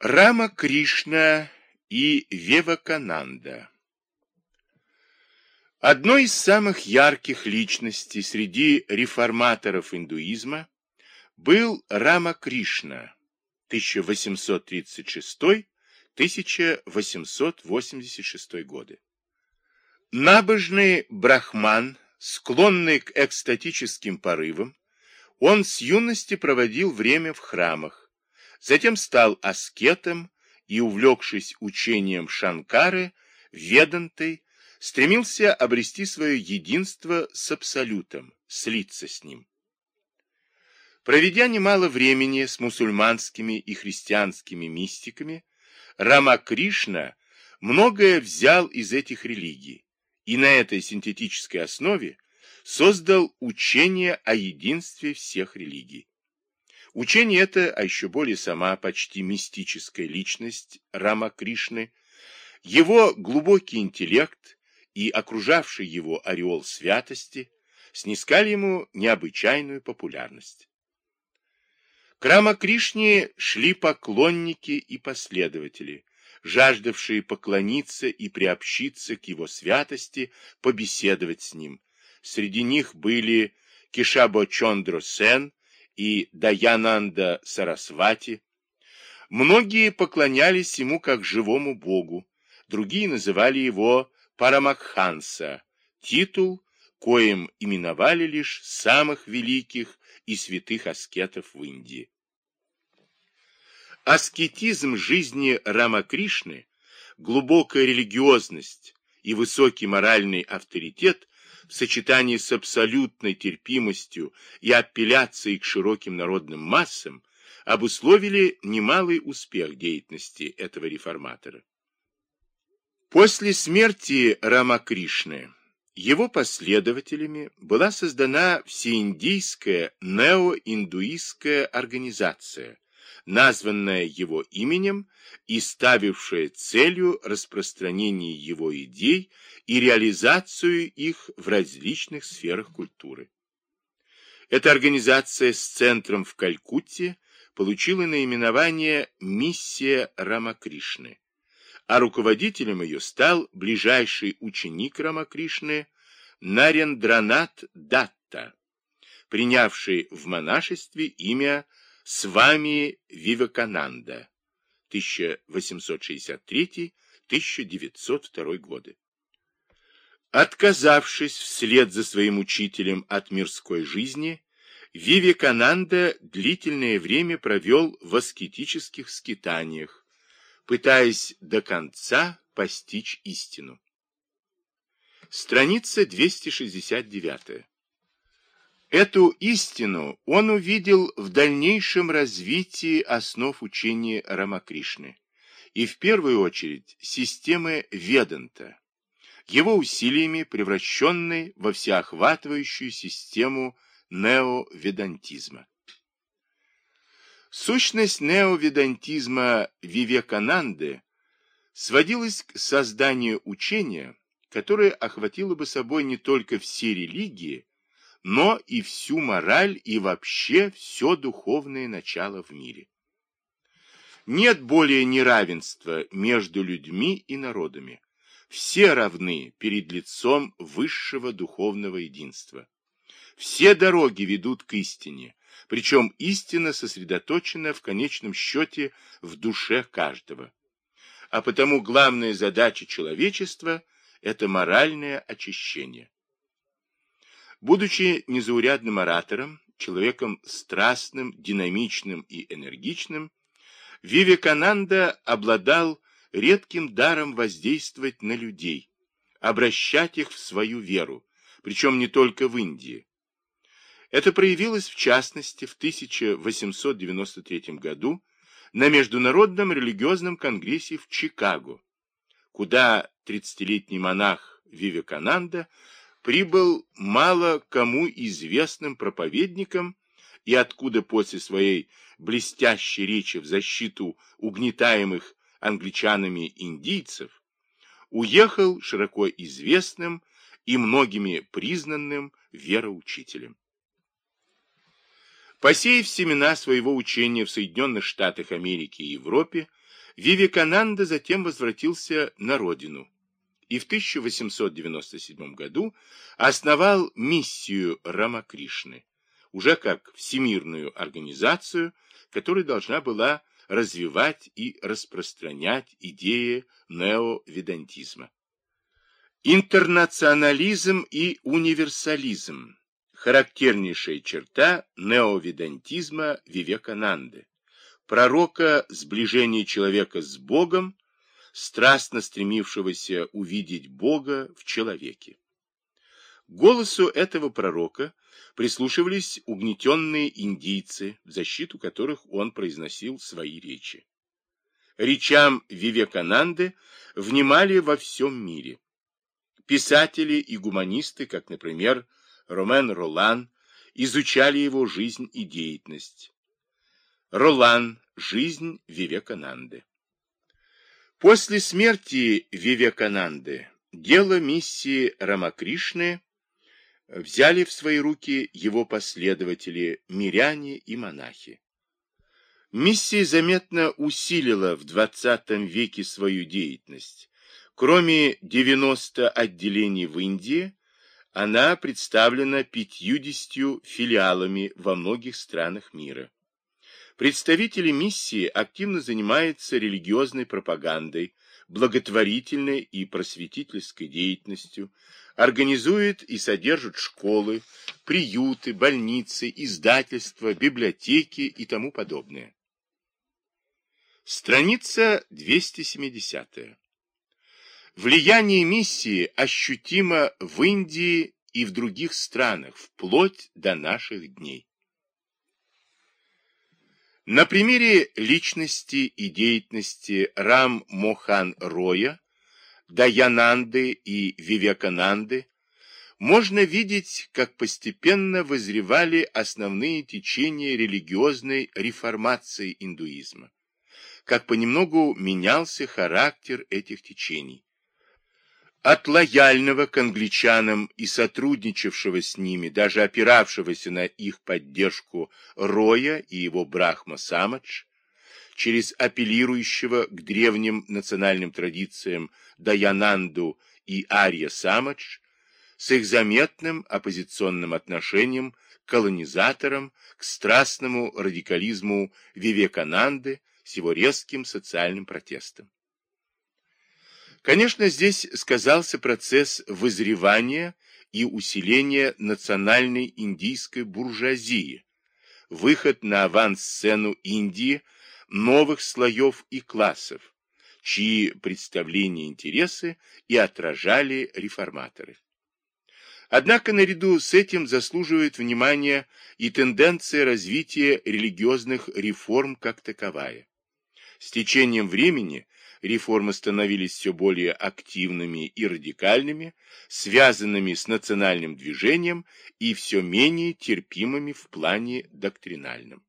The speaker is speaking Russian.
Рама Кришна и Вевакананда Одной из самых ярких личностей среди реформаторов индуизма был Рама Кришна 1836-1886 годы. Набожный брахман, склонный к экстатическим порывам, он с юности проводил время в храмах, Затем стал аскетом и, увлекшись учением Шанкары, Ведантой, стремился обрести свое единство с Абсолютом, слиться с ним. Проведя немало времени с мусульманскими и христианскими мистиками, Рамакришна многое взял из этих религий и на этой синтетической основе создал учение о единстве всех религий. Учение это, а еще более сама почти мистическая личность Рама Кришны, его глубокий интеллект и окружавший его ореол святости снискали ему необычайную популярность. К Рама Кришне шли поклонники и последователи, жаждавшие поклониться и приобщиться к его святости, побеседовать с ним. Среди них были Кишабо Чондро Сен, и Даянанда Сарасвати. Многие поклонялись ему как живому богу, другие называли его Парамакханса, титул, коим именовали лишь самых великих и святых аскетов в Индии. Аскетизм жизни Рамакришны, глубокая религиозность и высокий моральный авторитет в сочетании с абсолютной терпимостью и апелляцией к широким народным массам обусловили немалый успех деятельности этого реформатора. После смерти Рамакришны его последователями была создана всеиндийская неоиндуистская организация, названная его именем и ставившая целью распространение его идей и реализацию их в различных сферах культуры. Эта организация с центром в Калькутте получила наименование «Миссия Рамакришны», а руководителем ее стал ближайший ученик Рамакришны Нарендранат Датта, принявший в монашестве имя с вами Вивакананда, 1863-1902 годы. Отказавшись вслед за своим учителем от мирской жизни, Вивекананда длительное время провел в аскетических скитаниях, пытаясь до конца постичь истину. Страница 269. Эту истину он увидел в дальнейшем развитии основ учения Рамакришны и в первую очередь системы Веданта, его усилиями превращенной во всеохватывающую систему неоведантизма. Сущность неоведантизма Вивекананды сводилась к созданию учения, которое охватило бы собой не только все религии, но и всю мораль и вообще все духовное начало в мире. Нет более неравенства между людьми и народами. Все равны перед лицом высшего духовного единства. Все дороги ведут к истине, причем истина сосредоточена в конечном счете в душе каждого. А потому главная задача человечества – это моральное очищение. Будучи незаурядным оратором, человеком страстным, динамичным и энергичным, Вивекананда обладал редким даром воздействовать на людей, обращать их в свою веру, причем не только в Индии. Это проявилось в частности в 1893 году на Международном религиозном конгрессе в Чикаго, куда 30-летний монах Вивекананда прибыл мало кому известным проповедником и откуда после своей блестящей речи в защиту угнетаемых англичанами индийцев уехал широко известным и многими признанным вероучителем. Посеяв семена своего учения в Соединенных Штатах Америки и Европе, Вивекананда затем возвратился на родину и в 1897 году основал миссию Рамакришны, уже как всемирную организацию, которая должна была развивать и распространять идеи неоведантизма. Интернационализм и универсализм – характернейшая черта неоведантизма Вивекананды, пророка сближения человека с Богом, страстно стремившегося увидеть Бога в человеке. Голосу этого пророка прислушивались угнетенные индийцы, в защиту которых он произносил свои речи. Речам Вивекананды внимали во всем мире. Писатели и гуманисты, как, например, Ромен Ролан, изучали его жизнь и деятельность. Ролан. Жизнь Вивекананды. После смерти Вивекананды дело миссии Рамакришны взяли в свои руки его последователи, миряне и монахи. Миссия заметно усилила в XX веке свою деятельность. Кроме 90 отделений в Индии, она представлена 50 филиалами во многих странах мира. Представители миссии активно занимаются религиозной пропагандой, благотворительной и просветительской деятельностью, организуют и содержат школы, приюты, больницы, издательства, библиотеки и тому подобное. Страница 270. Влияние миссии ощутимо в Индии и в других странах, вплоть до наших дней. На примере личности и деятельности Рам Мохан Роя, Даянанды и Вивекананды можно видеть, как постепенно вызревали основные течения религиозной реформации индуизма, как понемногу менялся характер этих течений, от лояльного к англичанам и сотрудничавшего с ними, даже опиравшегося на их поддержку Роя и его Брахма Самадж, через апеллирующего к древним национальным традициям Даянанду и Арья Самадж, с их заметным оппозиционным отношением к колонизаторам, к страстному радикализму Вивекананды с его резким социальным протестом. Конечно, здесь сказался процесс вызревания и усиления национальной индийской буржуазии, выход на авансцену Индии новых слоев и классов, чьи представления интересы и отражали реформаторы. Однако наряду с этим заслуживает внимания и тенденция развития религиозных реформ как таковая. С течением времени реформы становились все более активными и радикальными, связанными с национальным движением и все менее терпимыми в плане доктринальном.